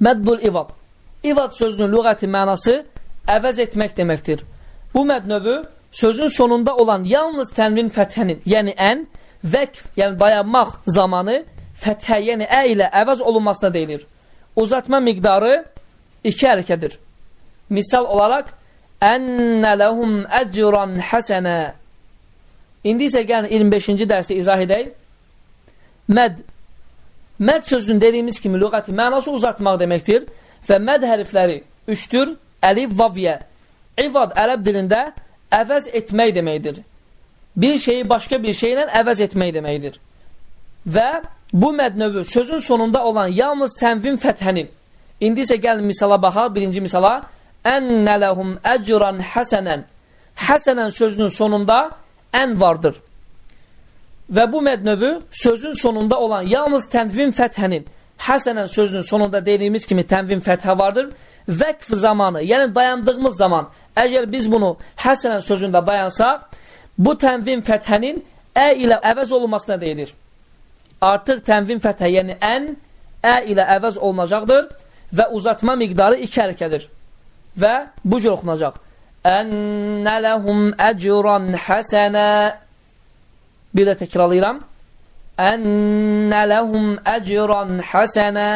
Məddul ivad. İvad sözünün lüğəti mənası əvəz etmək deməkdir. Bu məd növü sözün sonunda olan yalnız tənvin fəthənin, yəni ən, vəkf, yəni dayanmaq zamanı fəthə, yəni ə ilə əvəz olunmasına deyilir. Uzatma miqdarı iki hərəkədir. Misal olaraq, ənnə ləhum əcran həsənə. İndi isə gəlin 25-ci dərsi izah edək. Məd Məd sözünün dediyimiz kimi lüğəti mənası uzatmaq deməkdir və məd hərfləri üçdür, əlif, vavyə. İvad ərəb dilində əvəz etmək deməkdir. Bir şeyi başqa bir şeylə əvəz etmək deməkdir. Və bu məd növü sözün sonunda olan yalnız tənvin fəthənin. İndi isə gəlin misala baxaq, birinci misala. Ənnə ləhum əcran həsənən. Həsənən sözünün sonunda ən vardır. Və bu mədnövü sözün sonunda olan yalnız tənvin fəthənin, həsənən sözünün sonunda dediyimiz kimi tənvin fəthə vardır. Vəqf zamanı, yəni dayandığımız zaman, əgər biz bunu həsənən sözündə dayansaq, bu tənvin fəthənin ə ilə əvəz olunmasına deyilir. Artıq tənvin fəthə, yəni ən, ə ilə əvəz olunacaqdır və uzatma miqdarı iki hərəkədir. Və bu cür oxunacaq. Ənnə ləhum əcran həsənə Bir də təkrarlayıram. Ənnə ləhum əcran həsənə